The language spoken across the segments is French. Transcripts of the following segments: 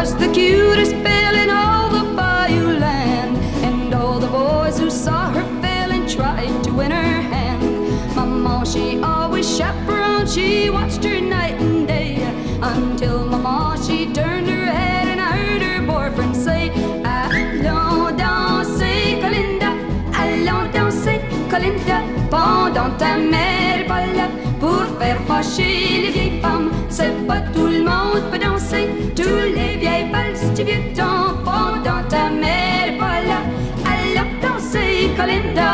Was the cutest bill in all the bayou land? And all the boys who saw her fell and tried to win her hand. Mama, she always chaperoned, she watched her night and day. Until Mama, she turned her head and I heard her boyfriend say, Allons danser, Colinda, allons danser, Colinda, pendant ta mère pas là pour faire fâcher les vieilles femmes. C'est pas tout le monde peut danser. Vieux temps pendant ta mère est pas là. Allons danser, Colinda.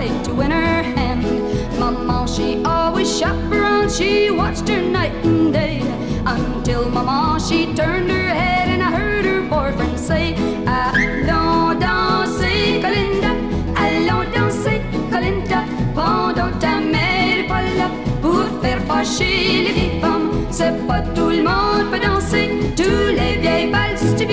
tied to in her hand. Mama, she always chaperoned, she watched her night and day. Until Mama, she turned her head and I heard her boyfriend say, Allons danser, Colinda, allons danser, Colinda, pendant ta mère est pas là pour faire fâcher les vieilles femmes. C'est pas tout le monde peut danser, tous les vieilles valses du